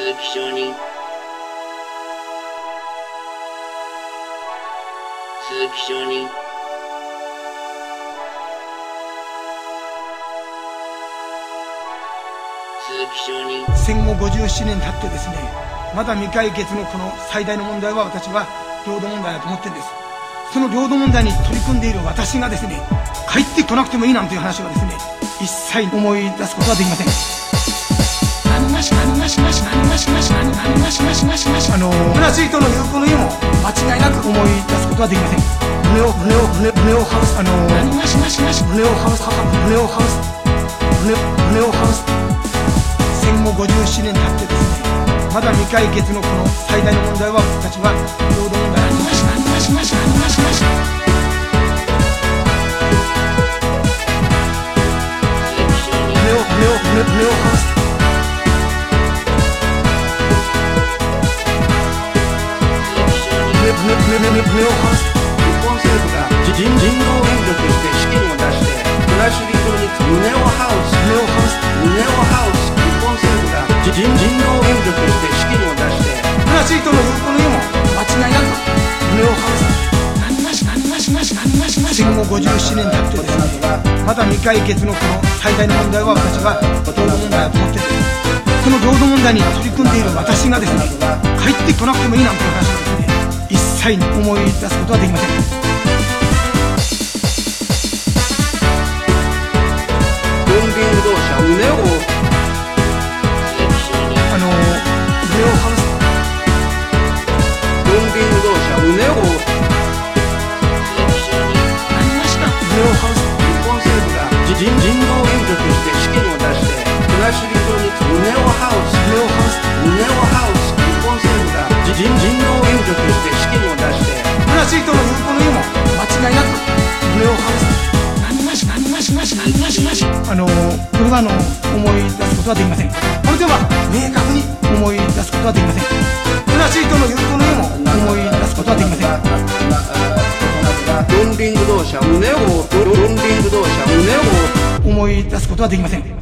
鈴木証人鈴木証人鈴木証人戦後57年経ってですねまだ未解決のこの最大の問題は私は領土問題だと思ってるんです。その領土問題に取り組んでいる私がですね帰ってこなくてもいいなんていう話はですね一切思い出すことはできません。のブラシートの有効の意も間違いなく思い出すことはできません。胸を胸を胸胸をハウスあの胸をハウス胸をハウス。胸胸をハウス。戦後57年経ってですねまだ未解決のこの最大の問題は僕たちは領土問題胸を胸を胸胸をハウス胸胸胸胸をハウス胸胸胸をハウス日本政府が人人道援助として資金を出して国後島に胸をハウス胸をハウス胸をハウス日本政府が人人道援助として資金を出してブラシートの有効の意も間違いなく胸をハウス戦後57年経ってですねまだ未解決のこの最大の問題は私は領土問題だと思ってるんですその領土問題に取り組んでいる私がですね帰ってこなくてもいいなんて話はですね一切思い出すことはできません。分便自動車胸を。あの胸をハウス。分便自動車胸を。鈴木証人胸をハウス。日本政府が人人道援助として資金を出して国後島に胸をハウス。胸をハウスしてブラシートの有効の意も間違いなく胸をハウスあのこれはあの思い出すことはできませんこれでは明確に思い出すことはできませんブラシートの有効の意も思い出すことはできません分輪自動車胸を分輪自動車胸を思い出すことはできません